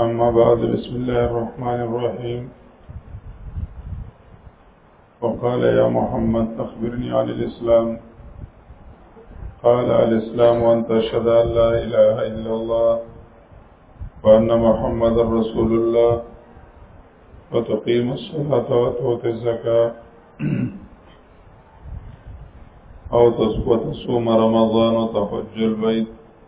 أما بعد بسم الله الرحمن الرحيم وقال يا محمد أخبرني عن الإسلام قال الإسلام أن تشهد أن لا إله إلا الله وأن محمد رسول الله وتقيم الصلاة وتؤتي الزكاة أو تصوم رمضان وتحج البيت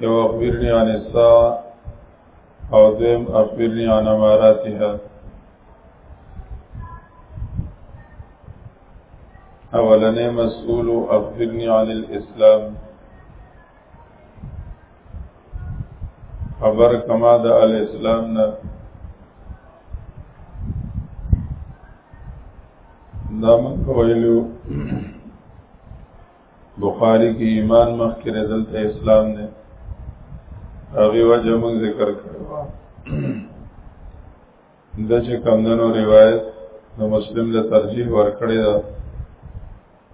یو اخبرنی عن الساعه او دیم اخبرنی عن اماراتها اولنې مسئول اخبرنی عن الاسلام خبر کما د الاسلام نه دا من ویلو بخاری کې ایمان مخکې دلته اسلام دی هغه وجه موږ ذکر کړو د چې کمندونو روایت د مسلم له ترجیح ورکړی دا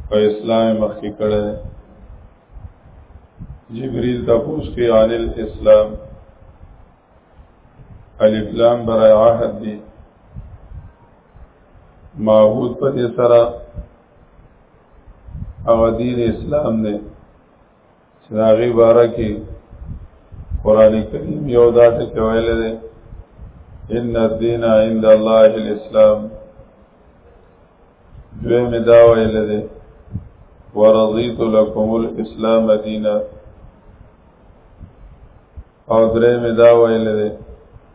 په اسلام مخکې کړی دی جبريل تاسو کې عن الاسلام الف لام برای عهد دی معبود په سره او دین اسلام نه چې دا غي باره کې قران کریم یو دا ته ویل دی ان الدین عند الله الاسلام دوی می دا ویل دی ورضیت لكم الاسلام دینا او درې می دا ویل دی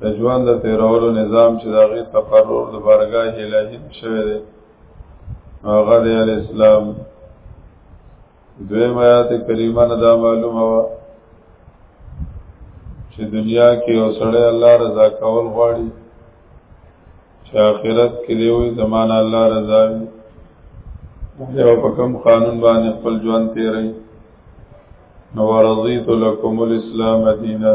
د ژوند د تیرولو نظام چې داغه تقرر د بارګاه الهی شوی دی هغه دی اسلام دویم آیات کریمه نه دا معلومه وا چې دنیا کې اوسړی الله رضا کول غواړي چې آخرت کې دی وي زمانہ الله رضا وي یو په کوم قانون باندې خپل ژوند تیري نو رضیت لكم الاسلام دینه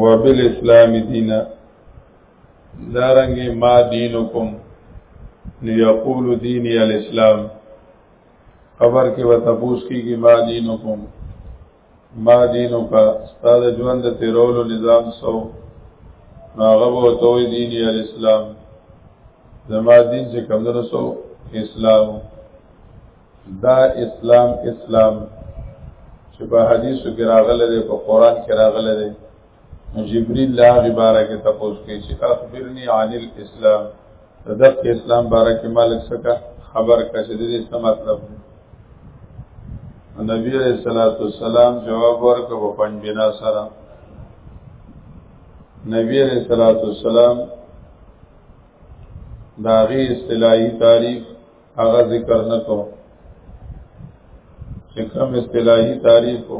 وبالاسلام دینا دارنګ ما دینکم یقول دینی الاسلام خبر کې وته پوښ کیږي ما دینکم ما دینو کا استاد ژوند تیرولو نظام سو ناغه وو توي دینی الاسلام زما دین چې کمدرسو اسلام دا اسلام اسلام چې په حدیثو کې راغلی دی په قرآن کې راغلی دی نو جبريل له هغې باره کې تپوس کوي چې اخبرني عن الاسلام د دقه اسلام باره کې مالک څخه خبر کا چې د دې څه مطلب دی نبی علیہ الصلوۃ والسلام جواب ورکړ په پنځ بنا سره نبی علیہ الصلوۃ والسلام داغي اصطلاحي تعریف هغه ذکر نه کو چې کوم اصطلاحي تعریف کو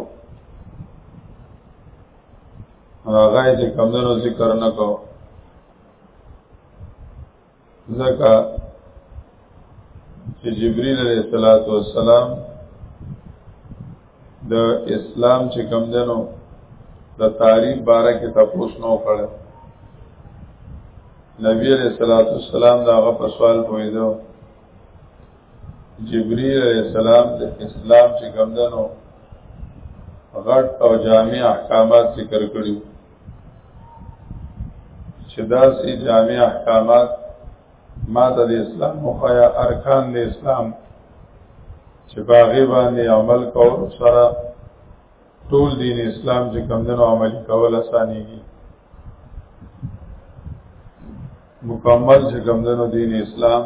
هغه چې کوم نو ذکر نه کو ځکه چې جبريل عليه الصلاه والسلام د اسلام چې کم دنو د تعریف باره کې تاسو نو کړو نبی علیہ الصلوۃ والسلام دا غو په سوال پویدو جبرئیل علیہ السلام د اسلام چې کم دنو غټ او جامع احکامات ذکر کړیو چې دا سي جامع احکامات ما ته د اسلام مخایا ارکان د اسلام چې باغې باندې عمل کول سره ټول دین اسلام چې کمدنو عملی کول اسانیږي مکمل چې کمدنو دین اسلام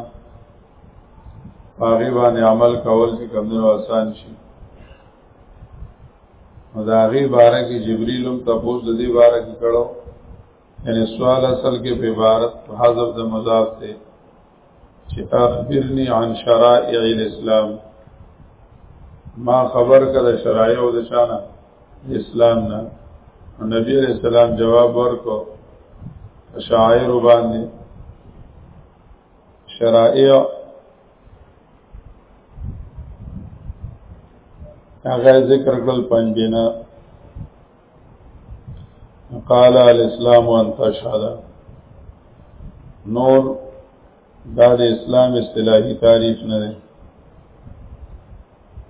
باغې باندې عمل کول چې کمدنو آسان شي نو دا غي باره کې جبريل هم تاسو د دې باره کې کړو یعنی سوال اصل کې په عبارت حذف د مضاف ته چې اخبرني عن شرائع الاسلام ما خبر کړه شرایع او د شانه اسلام نه نبی علیہ السلام جواب ورکو شاعر باندې شرائع هغه ذکر کول پنځه نه قال الاسلام ان تشهد نور دا د اسلام اصطلاحي تعریف نه دی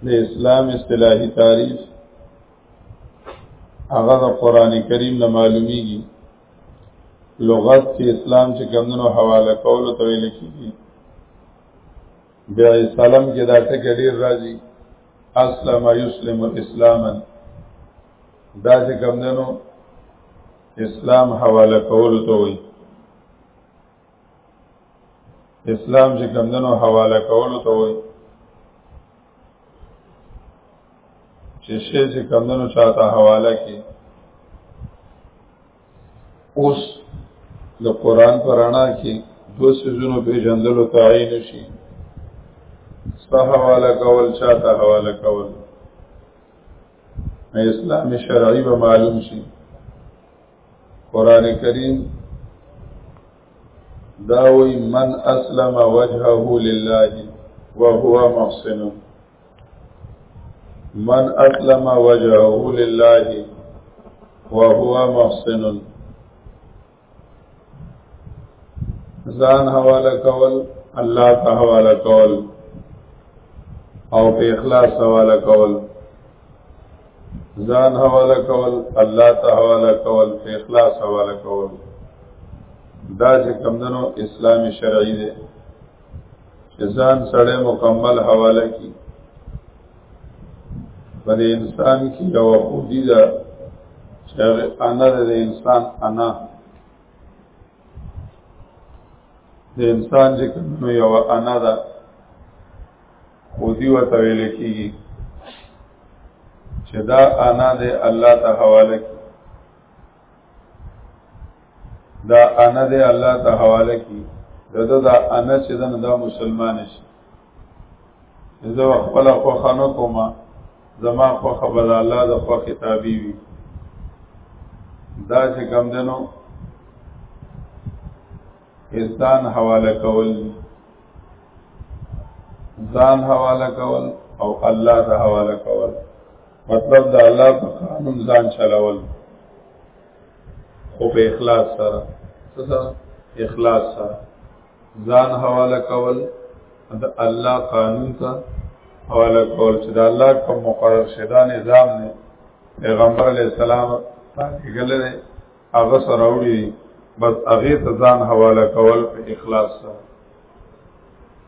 د اسلام اصطلاحي تعریف هغه د قران کریم نه معلومیږي لغت کې اسلام چې کمونو حواله کولو ته ویل کیږي بیا سلام کې دا ټکی ډیر راځي اسلم یسلم اسلاما دا چې کوم دنو اسلام حواله کول ته وي اسلام چې کوم دنو حواله کول ته وي چې شی چې کوم دنو چاته حواله کې اوس د قران پرانا کې دو سيزونو په جندلو تعین شي صح حواله کول چاته حواله کول اسلام شرعي به معلوم شي قران کریم داوی من اسلم وجهه لله وهو محسن من اسلم وجهه لله وهو محسن ځان حواله کول الله ته حواله کول او په اخلاص حواله کول ځان حواله کول الله ته حواله کول په اخلاص حواله کول دا چې کمندنو اسلامي شرعي دی ځان سره مکمل حواله کی پر انسان کی یو خودی دا چې انا د انسان انا د انسان چې کوم یو انا دا خودی وته ویل کیږي چې دا انا د الله ته حواله کی دا انا دې الله ته حواله کی دته دا انا چې دا دا مسلمان شي زه خپل خو خانو کوما زما خو خبر الله د خو کتابي وي دا چې کم دنو استان حواله کول ځان حواله کول او الله ته حواله کول مطلب د الله په قانون ځان چلول خو په اخلاص سره سره اخلاص سره ځان حواله کول د الله قانون ته حواله کول چې د الله کوم مقرر شدا نظام نه پیغمبر علی السلام پاتې ګلل هغه سره وړي بس هغه ته ځان حواله کول په اخلاص سره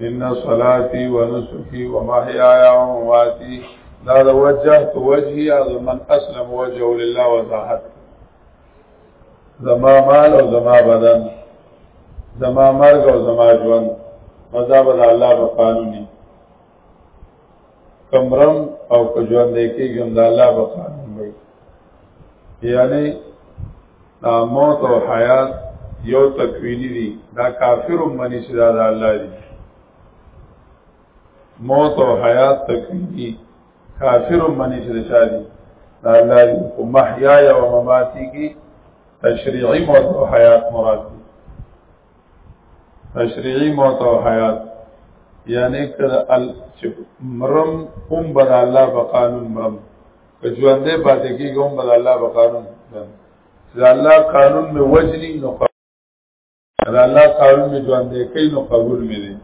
ان صلاتي ونسكي ومحياي ومماتي دا د وجهت وجهي از من اسلم وجهه لله وضاحت زما مال او زما بدن زما مرګ او زما ژوند مذهب الله په قانوني کمرم او کجوان دی کې ګم د الله په قانون دی یعنی موت او حیات یو تکوینی دی دا کافر منی چې دا د الله دی موت او حیات تکوینی کافر منی چې د چا دی دا الله دی او محیا او مماتی کی تشریعی موت او حیات مراد دی تشریعی موت او حیات یعنی کر ال چې مرم هم بر الله په قانون مرم که ژوندې پاتې کیږي هم بر الله په قانون چې الله قانون می وجنی نو قانون الله قانون می ژوندې کوي نو قبول می دي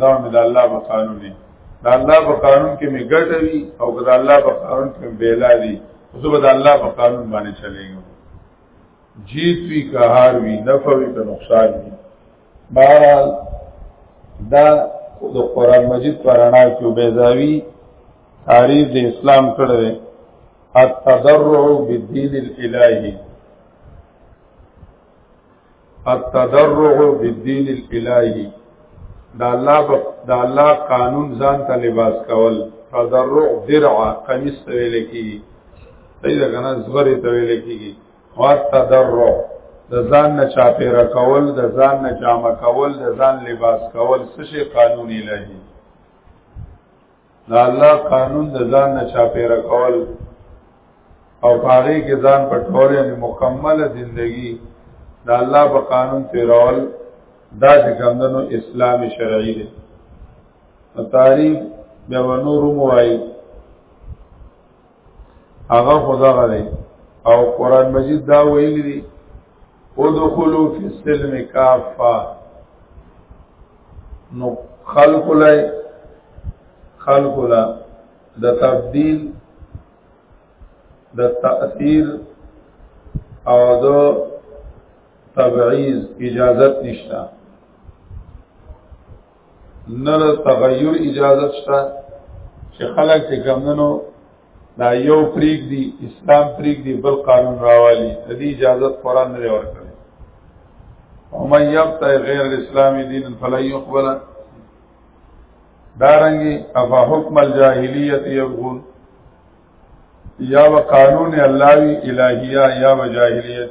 دا مې د الله په قانون دی دا الله په قانون کې مې ګټوي او دا الله په قانون کې بیلا دي زه به د الله په قانون باندې چلېږم جیت وی کهار وی نفع وی که نقصان وی بهرحال دا د قران مجید پرانا کې بیزاوی تعریف د اسلام کړه التضرع بالدين الالهي التدرع بالدين الالهي دا الله ب... دا الله قانون ځان ته لباس کول تدرع درع قمیص ته ویل کیږي دای دا کنه زغری ته ویل کیږي او تدرع د ځان نه چاپیره کول د ځان نه جامه کول د ځان لباس کول څه شي قانون الهي دا الله قانون د ځان نه چا پیرا کول او پاره کې ځان په ټول یعنی مکمله زندگی دا الله په قانون تیرول دا چې کمندونو اسلام شرعي دی تعریف بیا ونور موایي هغه خدا غلي او قران مجید دا ویلي دي ودخلوا فی السلم کافا نو خلق لای خلق لا د تبديل د تأثیر او د تبعیض اجازت نشته نه د تغیر اجازه شته چې خلک چې کمنو دا یو پریک دی اسلام پریک دی بل قانون راوالی د دې اجازه قرآن نه ورکړي او مې یبته غیر الاسلام دین فلا يقبل دارنګي افا حکم الجاهلیت یبغون یا و قانون الله وی الہیه یا و جاهلیت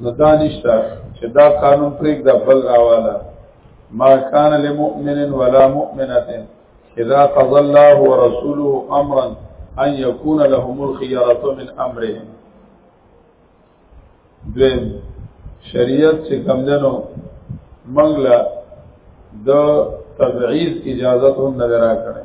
نو دا نشته چې دا قانون پرېږ د بل راواله ما کان لمؤمن ولا مؤمنه اذا قضى الله ورسوله امرا ان يكون لهم الخيره من امرهم دویم شریعت چې کمدنو منګله د تبعیض اجازه هم نه راکړي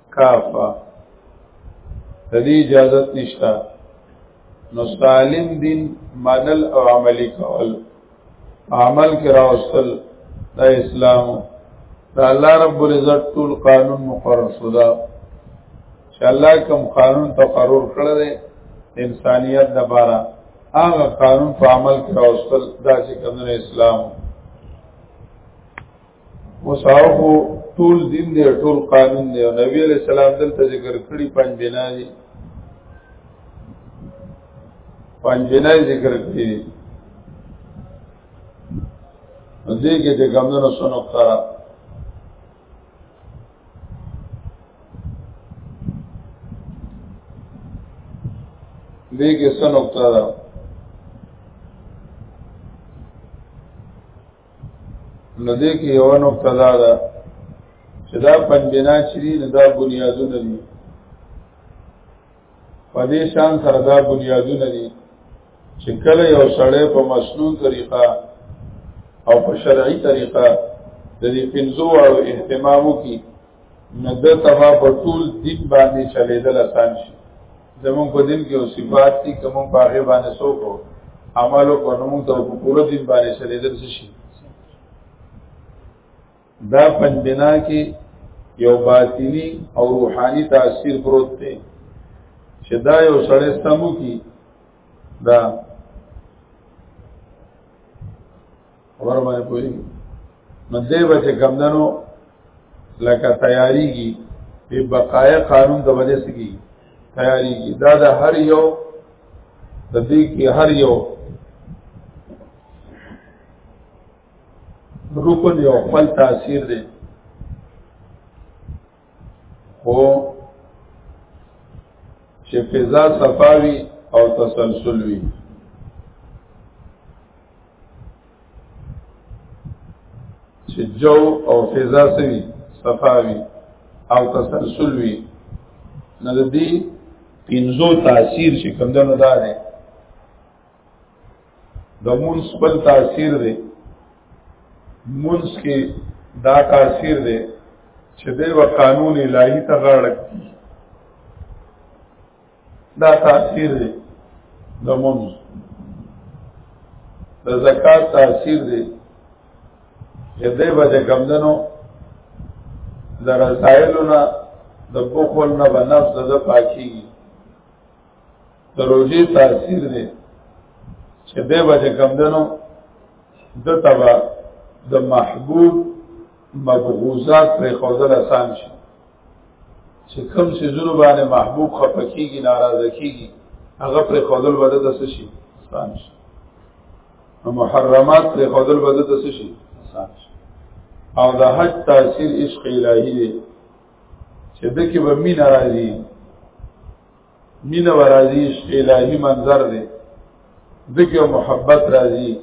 کافا د دې اجازه نشته نو سالم دین منل او عملی کول عمل کرا اوسل د اسلام د الله رب العزت ټول قانون مقرر شو دا چې الله کوم قانون تقرر کړی دی انسانیت د بارا هغه قانون په عمل کرا اوسل دا چې کوم اسلام وساوه ټول دین دی ټول قانون دی او نبی علیہ السلام دلته ذکر کړی پنځ بنا دي پنځ بنا ذکر کړی دې کې چې ګمنو سنو کرا دې کې سنو کرا نو دې کې یو نقطه دا ده چې دا پنځنا چې دي دا بنیادونه دي په دې شان سره دا بنیادونه دي چې کله یو سړی په مسنون طریقه او په شرعي طریقه د دې پنځو او اهتمامو کې نو د تبا په ټول دین باندې چلیدل آسان شي زمون په دین کې او صفات دي کوم په هغه باندې څوک عملو کو نو موږ ته په پوره دین باندې سره دل شي دا پنځبنا کې یو باطینی او روحانی تاثیر پروت دی چې دا یو سړی سمو کی دا خبر باندې کوی نو دې به چې کمندنو لکه تیاری کی په بقای قانون د وجه سکی تیاری کی دا د هر یو د دې کې هر یو رکن یو خپل تاثیر دی خو چې فضا صفاوي او تسلسل وي چې جو او فضا سوي صفاوي او تسلسل وي نه د دې پینځو تاثیر چې کوم دنو دا دی د مونږ بل تاثیر دی مونږ کې دا تاثیر دی چې د و قانون الهي ته غاړه دا تاثیر دی د مونږ د زکات تاثیر دی چې د و د کمندنو د رسایلونه د بخل نه بنفس د پاکي د روزي تاثیر دی چې به به کم دنو د تبا د محبوب مبغوزات پر خوذل آسان شي چې کم سي زونه باندې محبوب خپکیږي ناراضه کیږي هغه پر خوذل بده د شي آسان شي محرمات پر خوذل بده د شي آسان شي او د حج تاثیر عشق الهی دی چې دکې به مين راځي مینه ورازی عشق الهی منظر دی دکه محبت راځي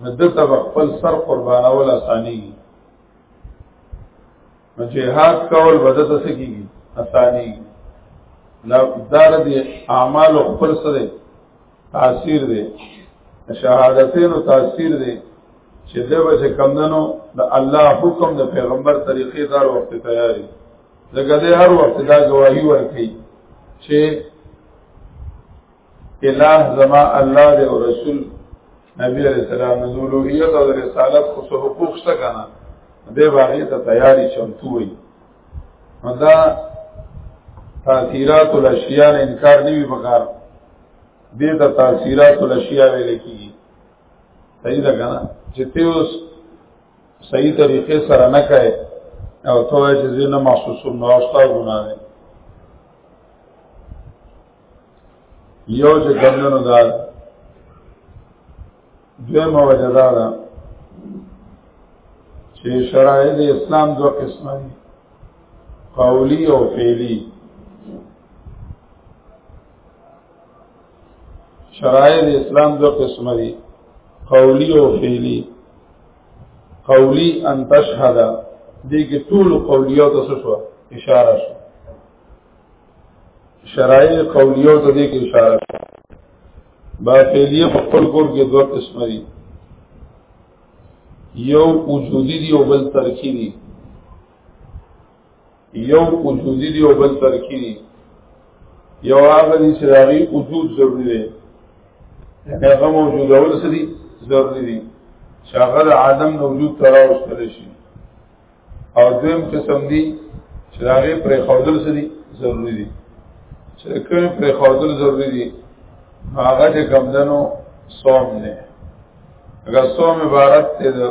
مدته خپل سر قربانول اساني نو جهاد کول بدت سکیږي اساني لا دار دي اعمال خپل سره تاثیر دی شهادتین او تاثیر دی چې دغه کمندنو د الله حکم د پیغمبر طریقې دار وخت تیاری لکه د هر وخت دا گواهی ورکړي چې الہ زما الله دی او رسول نبی علیہ السلام نزولویت او رسالت خو سو حقوق شته کنه دې باغې ته تیاری چمتو وي دا تاثیرات الاشیاء نه انکار نیوی پکار دې ته تاثیرات الاشیاء ویل کیږي صحیح ده کنه چې ته اوس صحیح طریقې سره نه کوي او ته وایې چې زه نه محسوسوم نو ستا ګناه دی یو چې کمدنو دا دویمه وجه دا ده چې شرایط اسلام دو قسمه دي قولی او فعلی شرایع د اسلام دو قسم دي قولی او فعلی قولی ان تشهد دې کې ټول قولیو ته شو اشاره شو شرایع قولیو ته دې کې اشاره شو با فعلیه په خپل کور کې دوه قسم دي یو وجودي دي او بل ترکیبي یو وجودي دی او بل ترکی دی یو هغه دي چې هغه وجود ضروري دی هغه موجود اول څه دي ضروري دي چې هغه د عدم نه وجود ته راوستل شي او دویم قسم دي چې هغه پر خودل څه دي ضروري دي چې کوم پر خودل ضروري دي هغه چې کم دنو صوم نه اگر صوم عبارت ته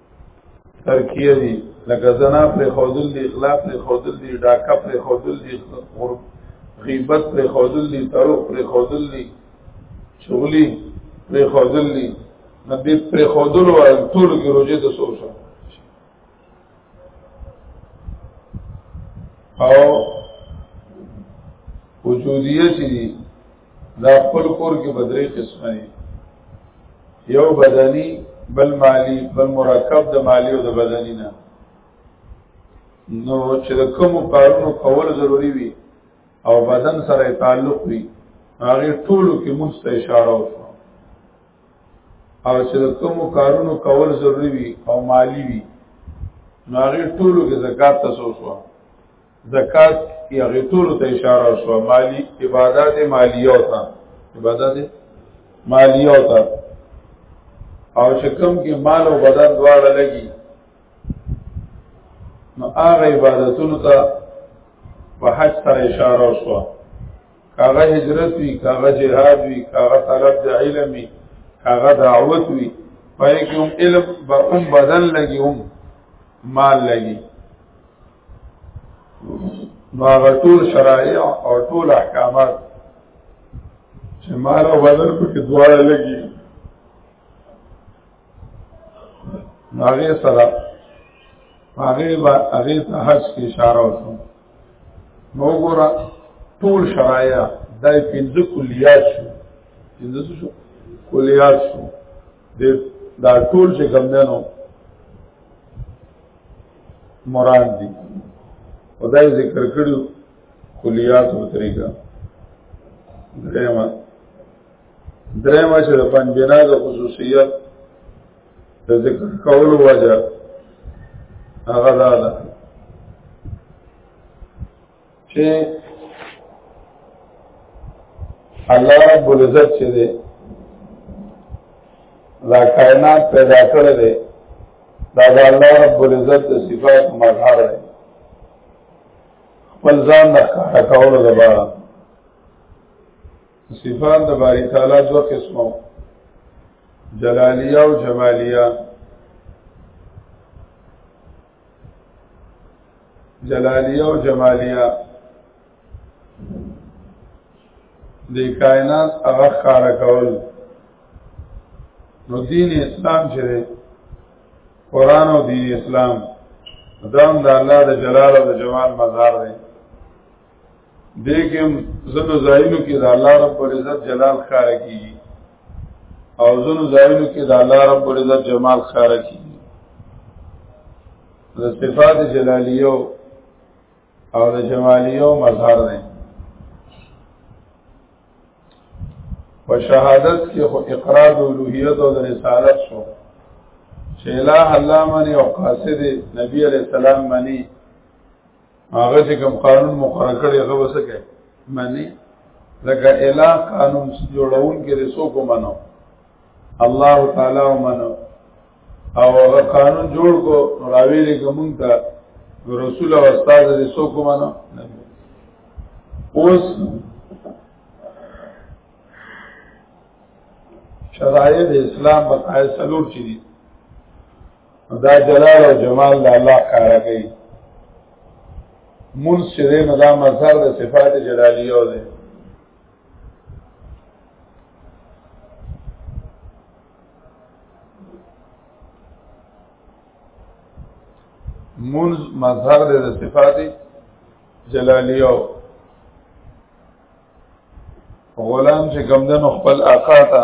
ترکیه دی لکه زنا پر خودل دی اخلاق پر خودل دی ډاکه پر خودل دی غیبت پر خودل دی تروح پر خودل دی شغلی پر خودل دی نبی پر خودل و طول کی روجه د سوشا او وجودیه چی دی دا خپل کور کې بدرې قسمه دي یو بدني بل مالی بل مرکب د مالی او د بدني نه نو چې د کوم کارونو کول ضروری وي او بدن سره تعلق وي هغه ټولو کې مست اشاره وشو او چې د کوم کارونو کول ضروری وي او مالی وي نو هغه ټولو کې زکات تاسو وشو زکات یا غیتور ته اشاره شو مالی عبادت مالیو ته عبادت مالیو ته او شکم کې مال او بدن دواړه لګي نو هغه عبادتونو ته په حج سره اشاره شو کاغه هجرت وی کاغه جهاد وی کاغه طلب د علم وی کاغه دعوت وی پای کې هم علم به هم بدن لګي هم مال لګي ما غټول شرایع او ټول احکامات چې مال او بدن په کې دواړه لګي هغه سره هغه با هغه ته حج کې اشاره وکړو نو ګور ټول شرایع دای پنځه کلیات شو پنځه شو کلیات شو دا ټول چې کوم دنو مراد دي خدای ذکر کړو کلیات او طریقہ درېما درېما چې د پنځبنا د خصوصیت د ذکر کولو وجه هغه ده چې الله رب العزت چې دی دا کائنات پیدا کړی دی دا د الله رب العزت د صفات مظهر دی خپل ځان د ښکاره کولو لپاره صفات د باری تعالی دوه قسمه جلالیه او جمالیه جلالیه او جمالیه د کائنات هغه کار کول نو دین اسلام چې قرآن او دین اسلام دام د الله د جلال او د جمال مظهر دی دیکم زنو زاینو کې د الله رب العزت جلال خاره کیږي او زنو زاینو کې د الله رب العزت جمال خاره کیږي د صفات جلالیو او د جمالیو مظهر دی په شهادت کې خو اقرار د اولوہیت او د رسالت شو چې الہ الله منی او قاصد نبی علیہ السلام منی هغه چې کوم قانون مقرر کړي هغه وسکه معنی لکه اله قانون جوړون کې رسو کو منو الله تعالی ومنو او هغه قانون جوړ کو راوی لري کوم ته رسول او استاد رسو کو منو اوس شرایط اسلام بقای سلور چی دي دا جلال او جمال د الله کار کوي مونږ چې نه دا مظهر د صفات جلالیو دی مونږ مظهر د صفات جلالیو غلام چې کمدن خپل آقا ته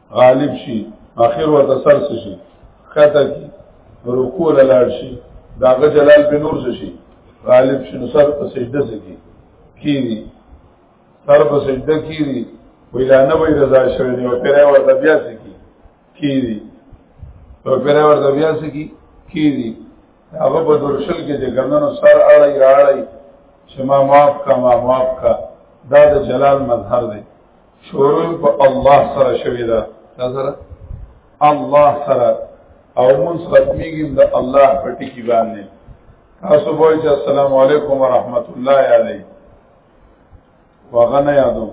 غالب شي اخر ورته سر شي خطا کی رکوع لاړ شي داغه جلال به نور شي غالب شي نو سر په سجده سکی کیږي سر په سجده کیږي ویلا نه وی رضا شوی نو پیره ورته بیا سکی کیږي نو پیره ورته بیا سکی کیږي هغه په درشل کې د ګندنو سر اړای راړای چې ما معاف کا ما معاف کا دا د جلال مظهر دی شروع په الله سره شوی دا نظر الله سره او مون ختميږي د الله په ټکی باندې تاسو وایئ چې السلام علیکم ورحمت الله علی وغنه یادو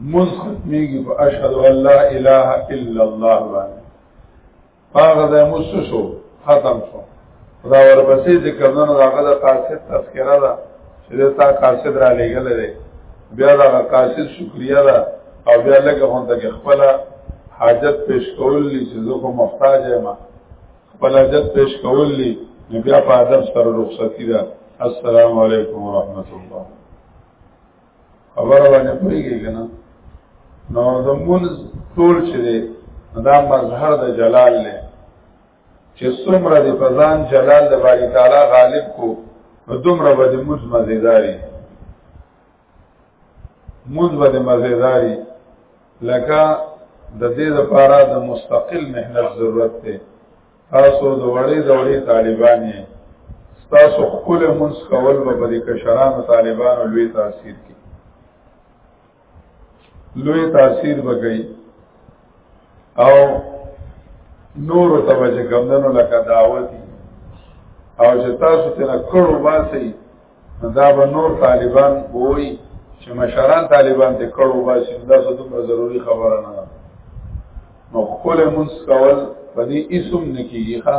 مون ختميږي په اشهد ان لا اله الا الله باندې هغه د موسو شو ختم شو دا ورپسې چې کمنو هغه د قاصد تذکرہ ده چې تا قاصد را لېګل دی بیا دا قاصد شکریا ده او بیا لکه هون ته خپل حاجت پیش کول لې چې زه خو محتاج یم خپل حاجت پیش کول لې بیا په ادب سره رخصتی ده السلام علیکم ورحمت الله خبره باندې پوهیږي کنه نو زمون ټول چې دی دا مظهر د جلال له چې څومره د پزان جلال د باری تعالی غالب کو نو دومره به د موز مزیداری موز به د مزیداری لکه د دې لپاره د مستقل مهنت ضرورت دی تاسو د وړې د وړې طالبان یې تاسو خپل منځ کول به په دې کشرانو طالبانو لوی تاثیر کوي لوی تاثیر وکړي او نور ته وجه کمندونو لکه دعوت او چې تاسو ته کړو باسي دا به نور طالبان وای چې مشران طالبان ته کړو باسي دا څه دومره ضروری خبره نه ده نو خپل مونږ کول په دې اسم نکیږي ښا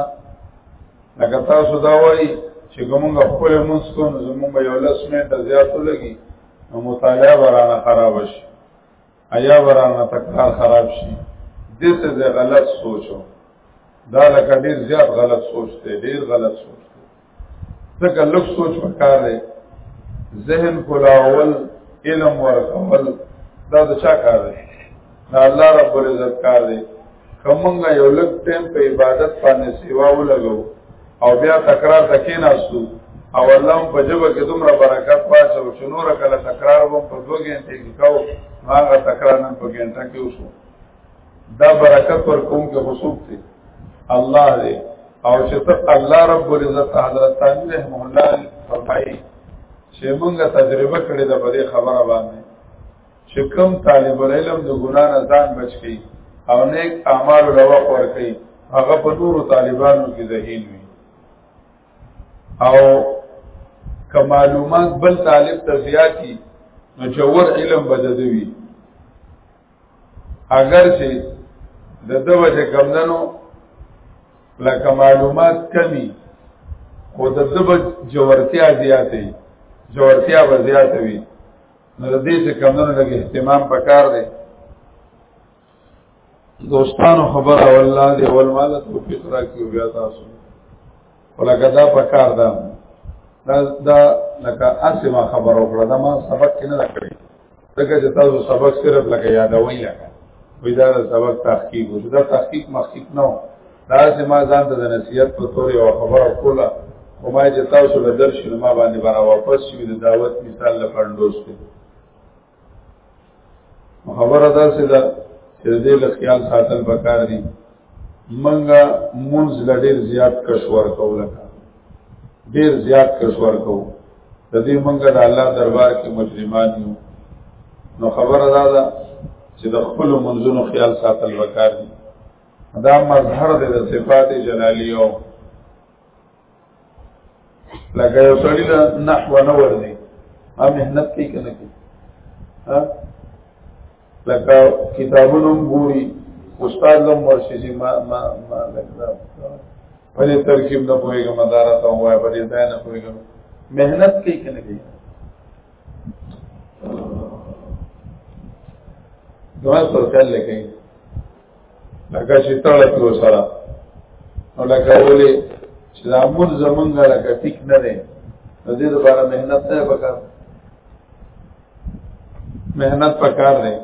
لکه تاسو دا وایي چې کومه خپل مونږ کو نو زموږ یو لس منټه زیاتو لګي نو مطالعه ورانه خراب شي ایا ورانه تکرار خراب شي دسه زه غلط سوچو دا لکه ډیر زیات غلط سوچته ډیر غلط سوچته ځکه لږ سوچ وکړ دی ذهن کولاول علم ورکول دا د چا کار دی دا الله رب العزت کار دی کومه یو لږ ټیم په عبادت باندې سیوا ولګو او بیا تکرار تکې ناستو او الله په جبه کې دومره برکت پاتې او شنور کله تکرار وو په دوه غنټه کې کاو هغه تکرار نن په غنټه کې وشو دا برکت پر کوم کې خصوص دی الله دې او چې ته الله رب العزت حضرت تعالی رحم الله فرمایي چې موږ تجربه کړې ده په دې خبره باندې چې کوم طالب العلم د ګنا نه ځان بچ کی او نیک اعمال لوا ور کوي هغه په نور طالبانو کې ذهین وي او که معلومات بل طالب ته زیاتی نو جوور علم بددوي اگر چې د دو وجه کمدنو لکه معلومات کمی خو د دو جوورتیا زیاتی جوورتیا به زیاته وي نو د دې څه کمونو لګ اهتمام پکار دی دوستانو خبر او الله دې اول مال توفیق راکړي بیا تاسو ولکه دا پکار ده دا دا لکه اسما خبر او کړه دا ما سبق کې نه راکړي ځکه چې تاسو سبق صرف لکه یادوي لکه وې دا سبق تحقیق وو دا تحقیق محقق نه دا چې ما ځان ته د نصیحت په تور یو خبره کوله خو ما چې تاسو له درش نه ما باندې برا واپس شوې د دعوت مثال له پندوس ته خبره دا چې دا چې دې له خیال ساتل پکار دي منګه مونږ لډیر زیات کشور کوله ډیر زیات کشور کوو د دې منګه د الله دربار کې مجرمان یو نو خبره دا ده چې د خپل منځونو خیال ساتل وکړي دا مظهر دی د صفات جلالیو لکه یو سړی له نحو نه ورځي ا مهنت کوي کنه کوي ها لکه کتابونو ګوري استاد لم ورشي ما ما ما لکه په دې ترکیب نه پوهیږم مدارا ته وای په دې ځای نه پوهیږم مهنت کوي کنه کوي دوه سوال لکه لکه چې تړه کې وسره نو لکه ولې چې دا مور زمونږ لکه ټیک نه دی نو دې لپاره مهنت نه وکړ مهنت پکار دی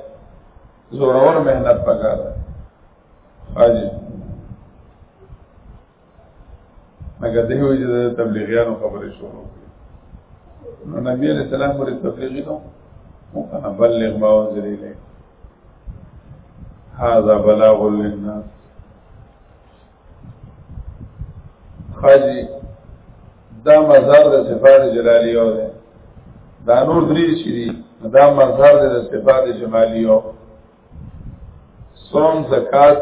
زورور مهنت پکار دی حاجی مګر دغه وجه د تبلیغیانو خبرې شروع نو نبی علیہ السلام ورته تبلیغی نو مکنا بلغ ما انزل الیک هذا بلاغ للناس خاجی دا مزار د صفات جلالی او ده دا نور درې شری دا مزار د صفات جمالی او صوم زکات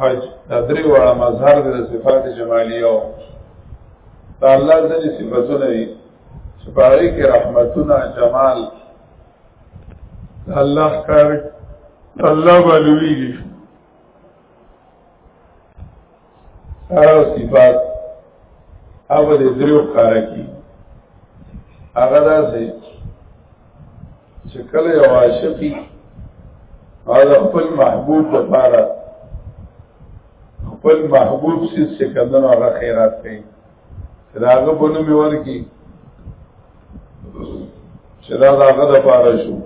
حج دا درې واړه مظهر دي د صفات جمالیه او دا الله ځنې صفاتونه دي چې په هغه کې رحمتونه جمال الله کار الله ولویږي هغه صفات هغه د دریو کار کی هغه دا سي چې کله یو عاشقي هغه خپل محبوب لپاره خپل محبوب سي څه کدن هغه خیرات کوي راغه په نوم ورکی چې دا هغه د پاره شو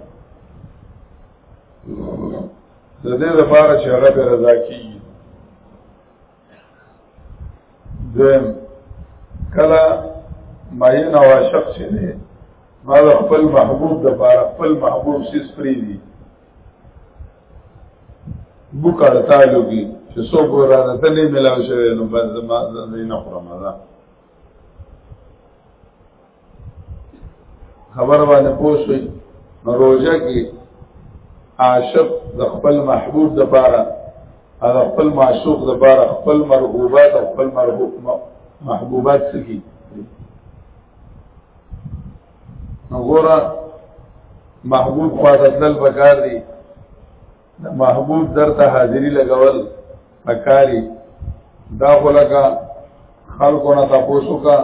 د دې لپاره چې هغه به رضا کیږي دویم کله ماین او عاشق چې دی ما د خپل محبوب د لپاره خپل محبوب سي سپری دي بوک اړتالو کې چې څو ګورانه ته نه ملاو شوی نو بس ما نه خورم دا خبر باندې پوښوي نو روزه کې عاشق د خپل محبوب د پاره د خپل معشوق د پاره خپل مرغوبات او خپل مرغوب محبوبات سکی نو ګوره محبوب خواته تلل پکار دی د محبوب درته حاضری لګول پکاري دا خلکا خلکو نه تاسو کا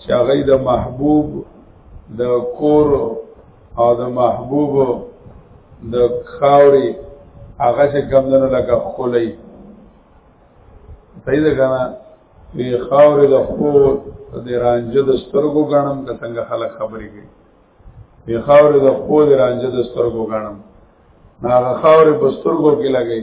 چې هغه د محبوب د کور او د محبوب د خاوري هغه چې کم نه لګه خولې صحیح ده کنه وی خاورې د خو د رانجه د سترګو غنم که څنګه خلک خبرې کوي وی خاورې د خو د رانجه د سترګو غنم هغه خاورې په سترګو کې لګي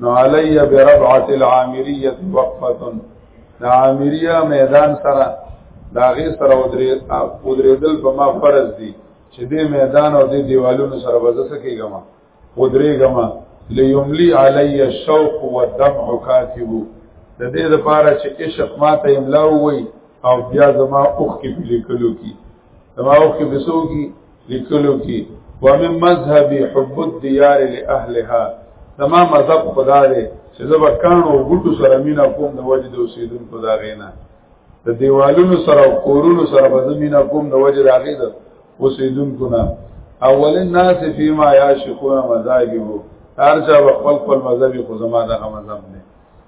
نو علی بربعه العامریه وقفه دا عامریه میدان سره دا غي سره ودریدل په ما فرض دي چې دې میدان او دې دیوالونو سره وځسه کېږم ودریږم لیملی علی الشوق والدمع کاتب د دې لپاره چې عشق ماته املا وای او بیا زما اوخ کې لیکلو کی زما اوخ کې بسو کی لیکلو کې ومن مذهبي حب الديار لاهلها زما مذهب خدا دی چې زه به کانو او ګټو سره مینا کوم د وجه د اوسېدونکو دا غینا د دیوالونو سره او کورونو سره به مینا کوم د وجه د هغې د اوسېدونکو نه اولین ناس فیما یا شیخونه مذاهبو هر چا به خپل خپل مذهبي خو زما دغه مذهب دی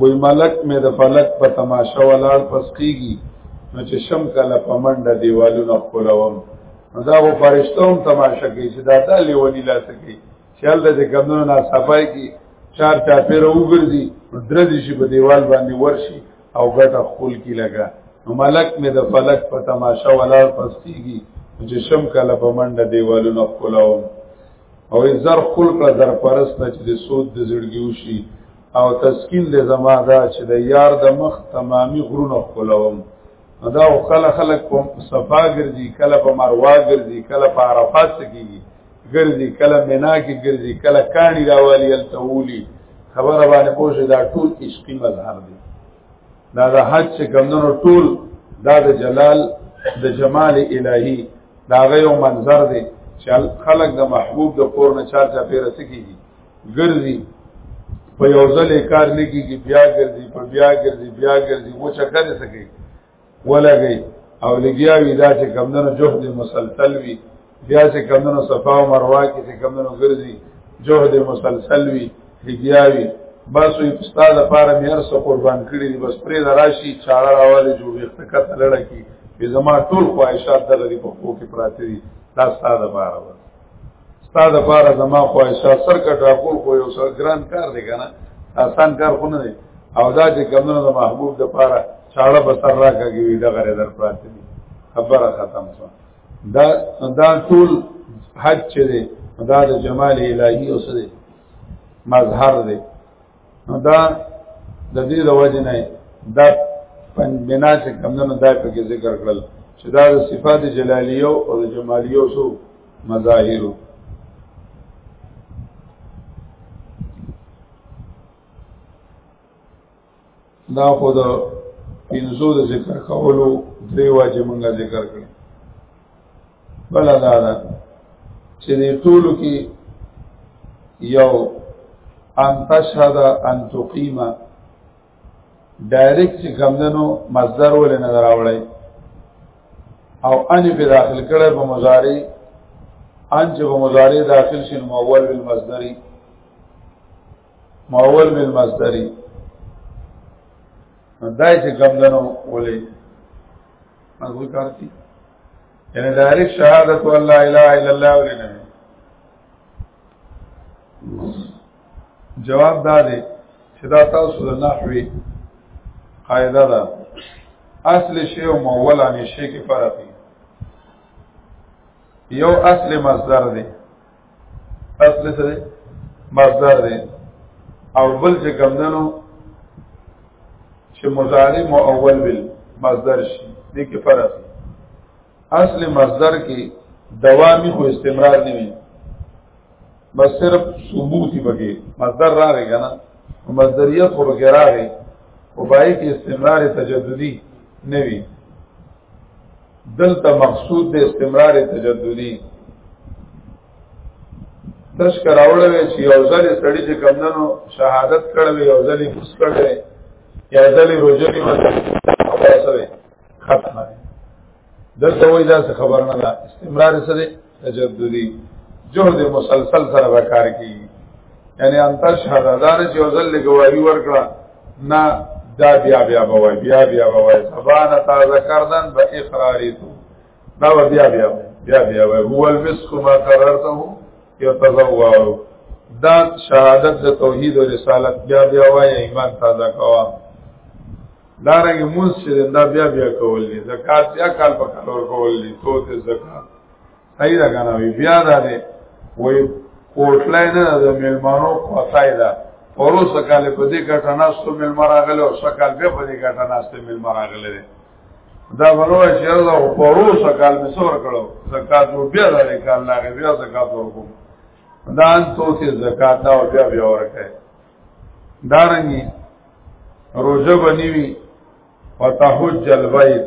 وی ملک مې د فلک په تماشه ولاړ پس کیږي نو چې شم کله په منډه دیوالونه خپلوم دا و فرشتو هم تماشه کوي چې دا دا لیونی لاس کوي چې هلته د کمونو نه صفای کی چار چا پیر وګرځي درځي شي په دیوال باندې ورشي او ګټه خپل کی لگا نو ملک مې د فلک په تماشه ولاړ پس کیږي چې شم کله په منډه دیوالونه خپلوم او زر خپل کړه زر پرست چې د سود د زړګي وشي او تسکین د زما دا چې د یار د مخ تمامي غرونه خپلوم دا او کله خلک په صفا ګرځي کله په مروا ګرځي کله په عرفات کېږي ګرځي کله مینا کې ګرځي کله کانی راوالي التولی خبره باندې پوښي دا ټول عشقي مظهر دی دا د حج چې کمندونو ټول دا د جلال د جمال الهي دا غيو منظر دی چې خلک د محبوب د کور نه چار چا پیره سکیږي ګرځي په یو ځل کار نه کیږي بیا ګرځي په بیا ګرځي بیا ګرځي و چکر سکی ولګي او لګیا وی دا چې کمندونو جهد مسلسل وی بیا چې کمندونو صفا او مروه کې چې کمندونو ګرځي جهد مسلسل وی لګیاوی بس وي استاد لپاره مې هر څه قربان کړی دي بس پرې دراشي چاړه راواله جوړ وخت کته لړه کی به زما ټول خواهشات دغه په خو کې پراته دي دا استاد لپاره بس استاد لپاره زما خواهشات سر کټا کول خو یو سر ګران کار دی کنه آسان کار خو نه دی او دا چې کمنو د محبوب د پاره چاړه به سر راکږي دغه در پراته دي خبره ختم شو دا دا ټول حج چې دی دا د جمال الهي اوسه دی مظهر دی نو دا د دې د وجه نه دا پن بنا چې کمندونو دای په کې ذکر کړل چې دا د صفات جلالیو او د جمالیو سو مظاهرو دا خو د پنځو د ذکر کولو درې واجب موږ ذکر کړو بل دا ده چې دې ټولو کې یو ان تشهد ان تقیم ډایرکټ چې کمندنو مصدر ولې نه راوړی او ان په داخل کړه په مضارع ان چې په مضارع داخل شین مول بالمصدری ماول من مصدری دای چې کم دنو ولې مغوی کارتی یعنی دارک شهادت والله اله الا الله ولې نه جواب دا دی چې دا تاسو د نحوی قاعده ده اصل شی او مول ان شی کې فرق دی یو اصل مصدر دی اصل سره مصدر دی او بل چې کم دنو چې مضارع مو اول بل مصدر شي دې کې فرق اصل مصدر کې دوامی خو استمرار نه وي بس صرف ثبوتی بګي مصدر راغی کنه مصدریت خو بګی راغی او پای کې استمرار تجددي نه وي دلته مقصود د استمرار تجددي تشکر اورلوي چې یو ځل سړی چې کمندنو شهادت کړو یو ځل یې پوس کړو یو ځل یې روزه کې مثلا ختمه ده دلته وایي دا خبر نه ده استمرار سره تجددي جهد مسلسل سره وکړ کی یعنی ان تشهد دار چې وزل لګوي ورکړه نه دا بیا بیا بوي بیا بیا بوي سبحان تعالی کردن به اقراری تو دا بیا بیا بیا بیا بوي هو المسخ ما قررته یتزوعو دا شهادت د توحید او رسالت بیا بیا وای ایمان تازه کوا دارنګ مونږ چې دا بیا بیا کول دي زکات یا کال په کال ور کول دي تو ته زکات صحیح ده کنه وی بیا دا دی وی کوټلای نه د ملمانو کوتای ده اورو سکال په دې کټه ناستو مل مراغله او سکال به په دې کټه ناستو مل مراغله ده دا ورو چې دا اورو سکال می سور کړو زکات و بیا دا کال لا بیا زکات ورکو دا ان تو چې زکات او بیا بیا ورکه دارنګي روزه بنوي وتحج البيت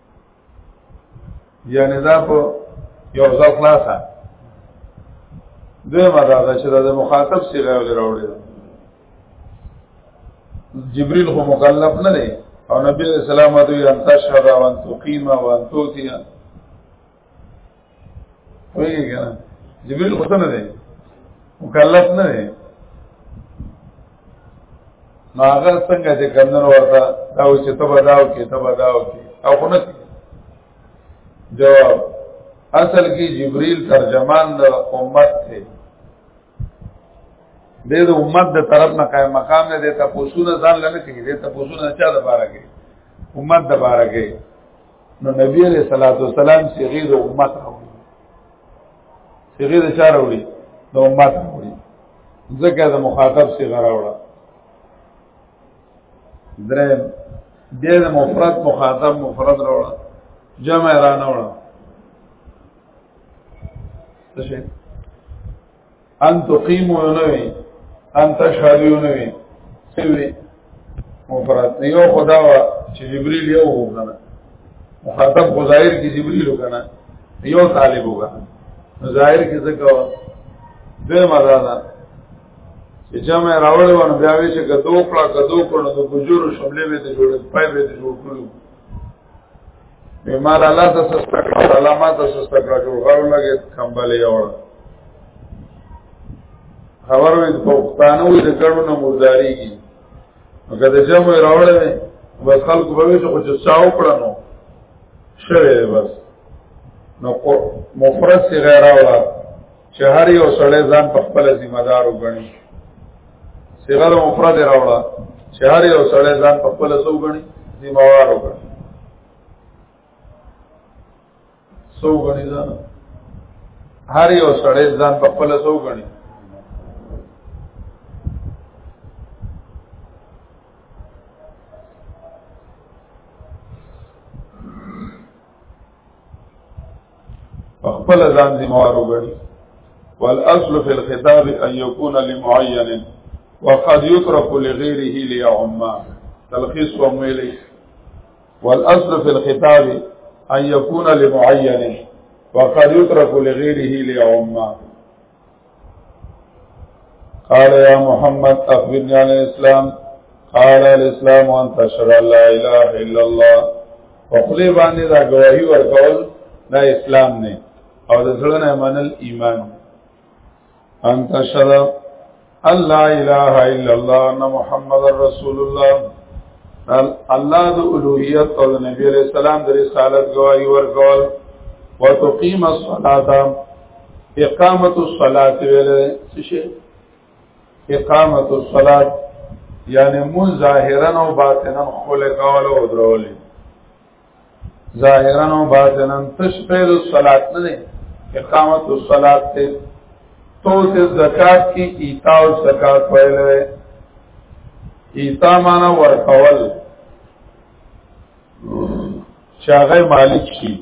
یعنی دا په یو ځل خلاصه دوی مدا دا چې د مخاطب سره ولې راوړي جبريل خو مکلف نه دی او نبی صلی الله علیه وسلم ته ان تشهد او ان تقیم او ان توتی ویږي کنه جبريل خو نه دی مکلف نه دی نو هغه څنګه چې کمنر ورته دا و چې تبا داو کې تبا داو کې او خو نه جواب اصل کې جبريل ترجمان د امت دی د دې امت د طرف نه قائم مقام نه دی تاسو نه ځان لنه کوي د تاسو نه چا د بارا کوي امت د بارا کوي نو نبی علیہ الصلوۃ والسلام صغیر امت راوړي صغیر چار راوړي د امت راوړي ځکه د مخاطب صغیر راوړه درې دې د مفرد مخاطب مفرد راوړه جمع را نه وړه څه ان تقیمو نوی ان تشهدو نوی سوی مفرد یو خدا وا چې جبريل یو وګنه مخاطب خو ظاهر کې جبريل وګنه یو طالب وګنه ظاهر کې څه کوه به مزه ده چې جمع راوړل ونه بیا وی چې کدو کړه کدو کړه د بجور شملې به ته جوړ پای به ته جوړ کړو بیمار الله ته سستا کړ الله ما ته سستا کړ جو غر لګې کمبلې اور خبر وې په پښتانه وې د کړو نه مرداري کی مګر د جمع راوړې بس خلکو به وې چې چاو کړنو شوه بس نو مفرد سی غیر اولا چې هر یو سړی ځان په خپل ذمہ دار وګڼي صغر مفرد راوړه چې هر یو سړی ځان په خپل سو وګڼي ذمہ وار وګڼي سو وګڼي ځان هر یو سړی ځان په خپل سو وګڼي خپل ځان ذمہ وار وګڼي والأصل في الخطاب أن يكون لمعين وقد يترك لغيره ليعمى تلخيص وميلي والأصل في الخطاب أن يكون لمعين وقد يترك لغيره ليعمى قال يا محمد أخبرني عن الإسلام قال الإسلام أن تشهد أن لا إله إلا الله وقلي باندې دا گواہی ورکول دا اسلام نه او د زړه نه منل ایمان ان تشهد الله اله الا الله ان محمد رسول الله الله د اولوہیت او د نبی علیہ السلام د رسالت گواہی ورکول وتقیم الصلاۃ اقامت الصلاۃ ویل شي اقامت الصلاۃ یعنی مون ظاهرا او باطنا خلق او درول ظاهرا او باطنا تشبیر الصلات نه دی اقامت الصلات ته تو ته زکات کی ایتاء زکات ویل وی ایتاء معنا ورکول چاغه مالک شي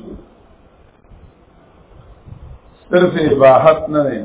صرف اباحت نه دی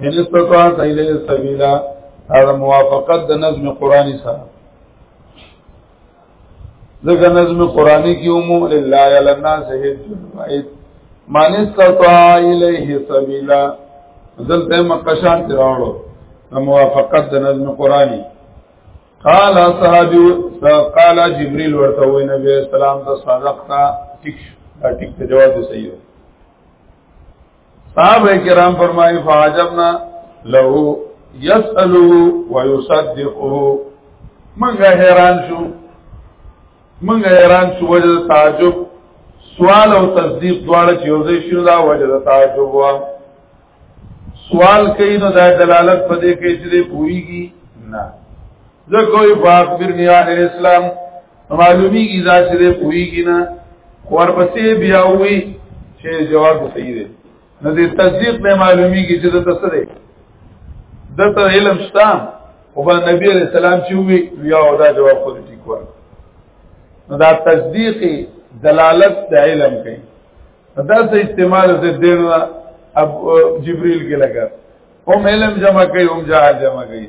ان استطاعت الیه سبیلا هغه موافقت د نظم قرآنی سره ځکه نظم قرآنی کې عموم لله علی الناس هیڅ وایت من استطاع الیه سبیلا دلته مقشان تراړو موافقت د نظم قرآنی قال صحابي قال جبريل ورته وي نبی اسلام ته صدقتا ټیک ټیک جواب صحیح صحابه کرام فرمایي فعجبنا له يسأله ويصدقه منګه حیران شو منګه حیران شو وجه تعجب سوال او تصدیق دواړه چې یوځای شو دا وجه تعجب وا سوال کوي نو دا دلالت پدې کوي چې پوریږي نه زه کوئی فاخبرنی عن الاسلام معلومی کی دا چې دې پويږي نه ورپسې بیا وی چې جواب صحیح دی نو دې تصدیق نه معلومی کی چې دا څه دی دته علم شته او با نبی علیہ السلام چې وی بیا دا جواب خو دې ټیک ور نو دا تصدیق دلالت د علم کوي دا څه استعمال دې دین اب جبريل کې لګا هم علم جمع کوي هم جهاد جمع کوي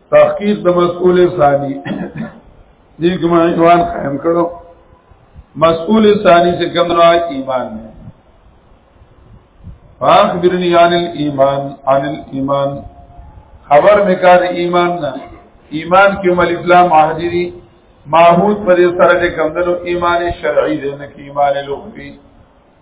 تحقیق د مسئول ثانی دې کوم ایمان قائم کړو مسئول ثانی سے کم نو ایمان ہے فاخبرنی عن الايمان عن الايمان خبر میکا د ایمان نه ایمان کې مل اسلام حاضری معهود پر سره د کمندونو ایمان شرعي دی نه کې ایمان لغوي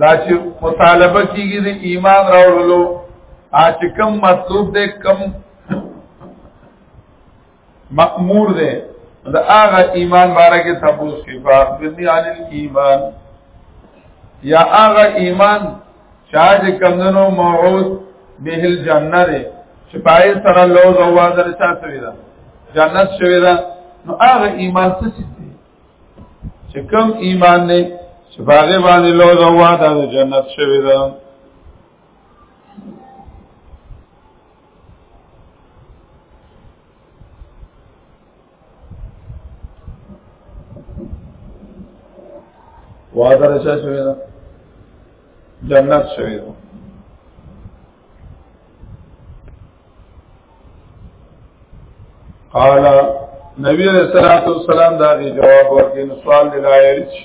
دا چې مطالبه کیږي د ایمان راوړلو اچ کم مطلوب دی کم مأمور دی دا هغه ایمان باره کې تاسو کې فاخبرني عن الايمان یا هغه ایمان شاج کمنو موعود به الجنه دی چې پای سره لوز او وادر چا سوي دا جنت شوی دا نو هغه ایمان څه چې کوم ایمان دی چې باغې باندې لوز او واده د جنت شوی ده واده رچا شوی ده جنت شوی ده قال نبی علیہ الصلوۃ والسلام دا غي جواب ورکړي نو سوال دی لا یریش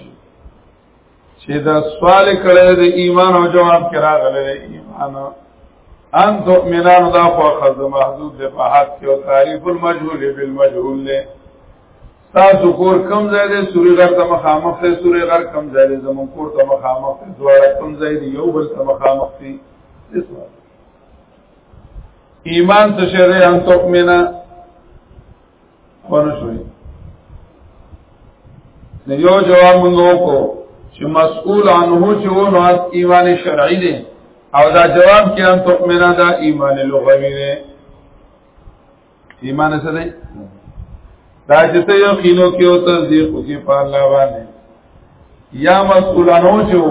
چې دا سوال کړی د ایمان او جواب کرا غلې ایمان ان تؤمنان دا خو خذ محدود ده په حد کې او تعریف المجهول بالمجهول له تاسو کور کم ځای دی سوري غر ته مخامخ دی سوري غر کم ځای دی زمون کور ته مخامخ دی دواړه کم ځای دی یو بل ته مخامخ دی ایمان څه شی دی ان تؤمنا ونه شوي نو یو جواب موږ وکړو چې مسئول عنه چې ونه اس ایمان شرعي دی او دا جواب کې ان تؤمنا دا ایمان لغوي دی ایمان څه دی دا چې ته یو کینو کې او تصدیق وکې په الله باندې یا مسئولانو جو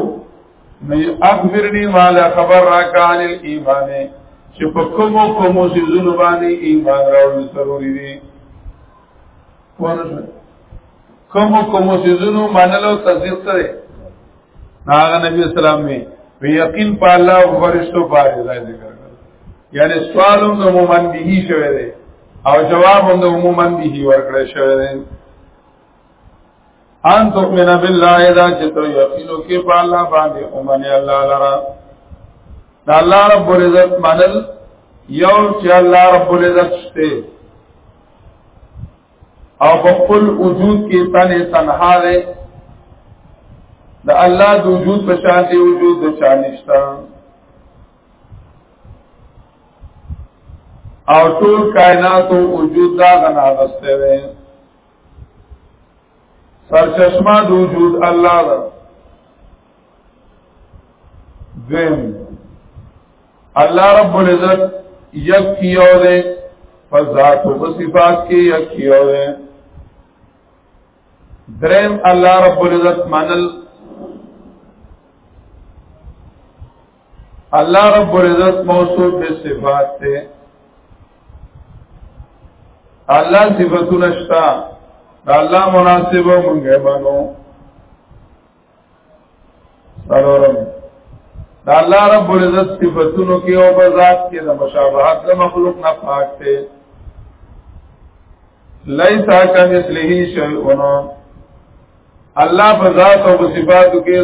نو اخبرني مال خبر را کان ایمان چې په کوم کوم سيزونو باندې ایمان راوړل ضروري دي کوم کوم سيزونو منلو تصدیق سره هغه نبی اسلام می وی یقین په الله او فرشتو باندې ځای ذکر کړ یعنی سوال هم د مومن به شوی دی او جواب هم د مومن به ورکړی شوی دی ان تؤمن بالله اذا جتو یقینو کې په الله باندې اومن الله لرا دا الله رب العزت منل یو چې الله رب العزت شته او په خپل وجود کې تنه تنها دی د الله د وجود په شان دی وجود د چا نشته او ټول کائنات او وجود دا غنا غسته وي سرچشمه د وجود الله ده دویم الله رب العزت یک کیو دے فذات و صفات کی یک کیو دے درم الله رب العزت منل الله رب العزت موصوف به صفات ته الله صفاتونه شتا الله مناسب مونږه بنو سلورم دا الله رب العزت صفاتونو کې او په ذات کې د مشابهت د مخلوق نه پاک دی ليس كمثله شيء الله په ذات او په صفاتو کې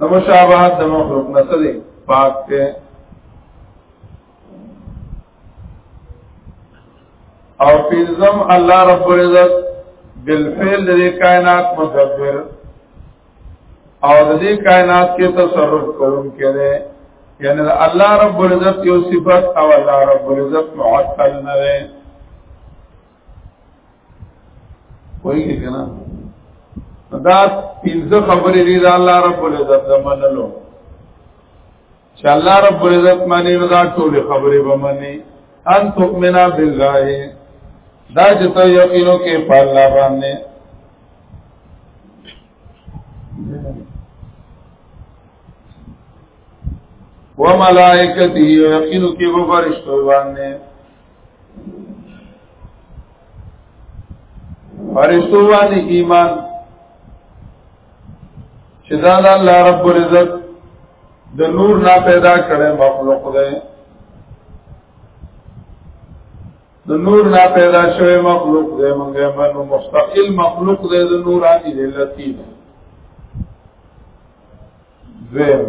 د مشابهت د مخلوق نه څه دی پاک دی او پنځم الله رب العزت بالفعل د کائنات مدبر او د دې کائنات کې تصرف کوونکی دی یعنی الله رب العزت یو صفت او الله رب العزت معطل نه دی وایي کنه دا پنځه خبرې دي د الله رب العزت د منلو چې الله رب العزت باندې دا ټول خبرې به مني ان تؤمنا بالله دا چې ته یقینو کې په الله باندې وملائکتی یقینو کې په فرشتو باندې فرشتو باندې ایمان چې دا د الله رب العزت د نور نه پیدا کړي مخلوق دی د نور نه پیدا شوی مخلوق دی مونږه باندې مستقل مخلوق دی د نور عادي دی لطیف زم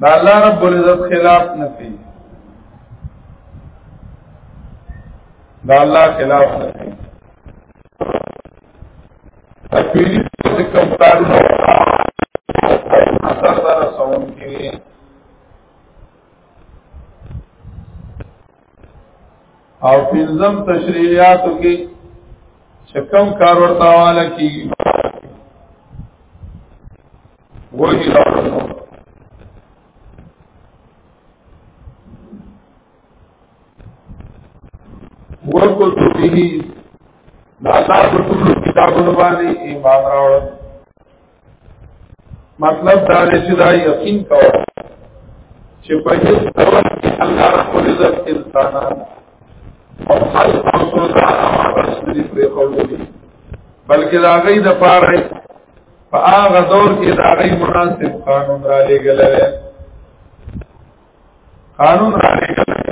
دا الله رب العزت خلاف نه کوي دا الله خلاف نه کوي تکویلی څه کوم کار نه اثر در سوم کې او پنځم تشریعاتو کې چې کوم کار ورته واله کیږي وایي راغله وکتبه دا تاسو ټول کتابونه باندې ایمان راوړ مطلب دا دی چې دا یقین کوو چې په هیڅ ډول کې الله رب العزت انسانان او خلق او سوزان او رسولي پرې قولوي بلکې دا غي د پاره په هغه دور کې دا غي مناسب قانون را لګل قانون را لګل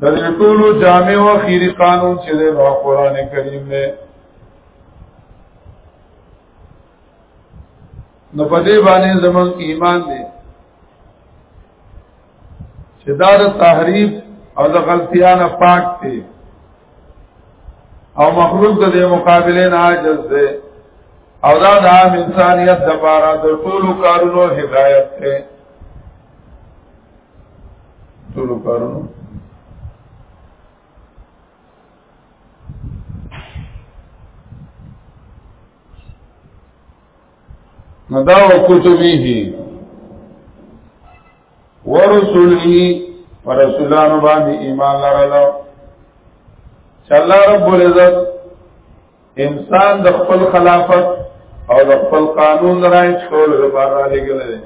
د دې ټولو جامع او خيري قانون چې د قرآن کریم نه نو په دې باندې زمون ایمان دی چې دا د تحریف او د غلطیانه پاک دی او مخلوق د دې مقابله نه عاجز دی او دا د عام انسانیت د پاره د ټولو کارونو هدایت دی ټولو کارونو نو دا کتبی دی ورسولی ورسولانو باندې ایمان لرلو چې الله رب العزت انسان د خپل خلافت او د خپل قانون رایج کول لپاره لګل دی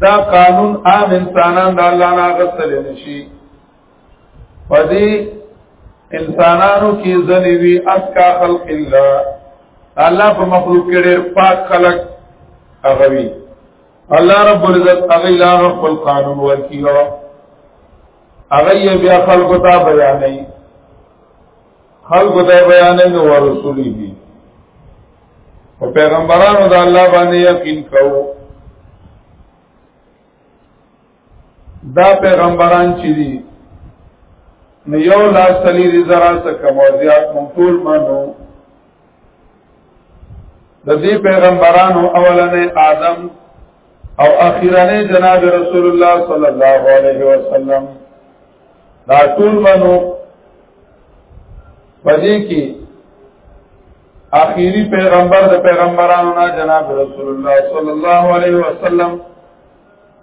دا قانون عام انسانان د الله نه غوښتل نشي پدې انسانانو کې ځنې وی اسکا خلق الله الله په مخلوق کې ډېر پاک خلق هغه وی الله رب العزت هغه لا خپل قانون ورکیو هغه بیا خلق ته بیانې خلق ته بیانې نو رسولي دي او پیغمبرانو د الله باندې یقین کوو دا پیغمبران چې دي نو یو لاس تلیری زرا سکم و زیاد ممتول منو د دې پیغمبرانو اولنې آدم او اخیرنې جناب رسول الله صلی الله علیه وسلم دا ټول منو پدې کې اخیری پیغمبر د پیغمبرانو نه جناب رسول الله صلی الله علیه وسلم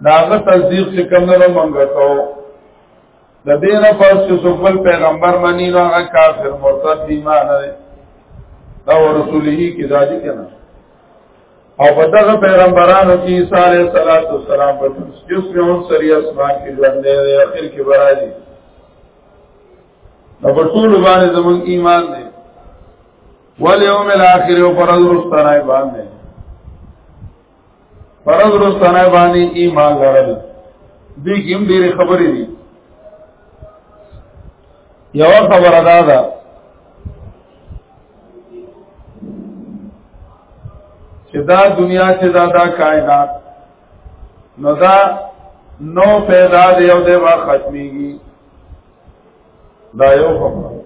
دا غو تصدیق چې کوم نه مونږ کوو د دې نه پس چې سوبل پیغمبر منی نو هغه کافر مرتد دی مان نه دا رسوله کې داجی کنه او په دغه پیغمبرانو کې عیسی علیه السلام په جس کې هم سری اسمان کې ژوند دی اخر کې برایي نو په ټول باندې زمون ایمان دی ول یوم الاخر او پر ورځ ستنه باندې فرض رستنه باندې ایمان لرل دې کوم ډېر خبرې دي یو خبر ادا ده چې دا دنیا چې دا دا کائنات نو دا نو پیدا دی او دی وا ختميږي دا یو خبره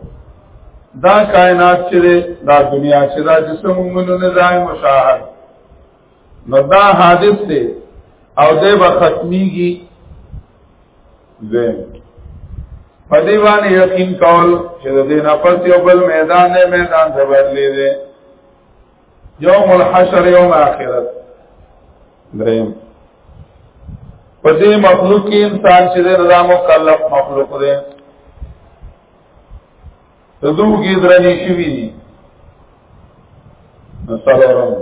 دا کائنات چې دا دنیا چې دا جسم موږ نه ځای مشاهد نو دا حادث دی او دې به ختميږي زه په دې باندې یقین کول چې د دې نه پس یو بل میدان نه میدان ته بدلې دي یوم الحشر یوم آخرت دریم په دې مخلوق کې انسان چې دا مکلف مخلوق دی د دوه کې درنې شوی دي سلام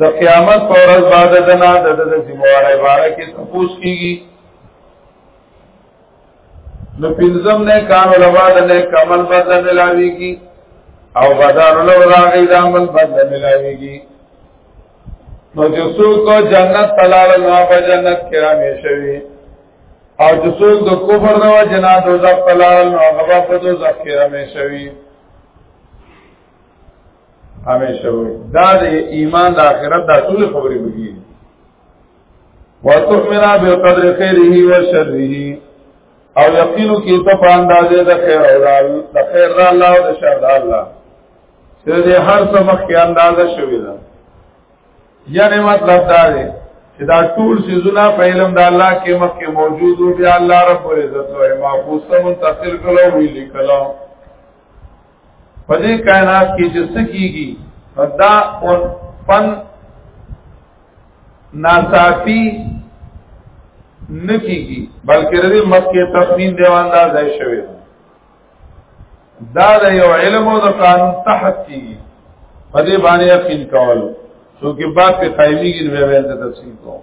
د قیامت پر ورځ بعد دنا د د ذمہ واري باره کې تفوس کیږي نو پنځم نه کار لوا د نه کمل بدل ملاويږي او بدل له راغی د عمل بدل ملاويږي نو چې څوک جنت تلال نو په جنت کې همیشه وي او چې څوک د کفر د وجنا د ځپ تلال نو هغه په د ځپ کې همیشه وي همیشه وي دا د ایمان د آخرت د ټول خبرې وږي وتؤمن بقدر خيره وشره او یقینو کې ته په اندازې د خیر او د خیر د الله او د شر د الله چې د هر څه مخ کې اندازه شوې ده یعنی مطلب دا دی چې دا ټول سيزونه په علم د الله کې مخ کې موجود او بیا الله رب العزت او محفوظ ته منتقل کړو وی لیکلو په دې کائنات کې چې څه کیږي دا اون فن ناصافی نکیږي بلکې دې مکه تخمین دی اندازه شوی دا د یو علم او د قانون تحت کیږي په دې باندې یقین کول څوک به په قایمیږي به ول تفصیل کوم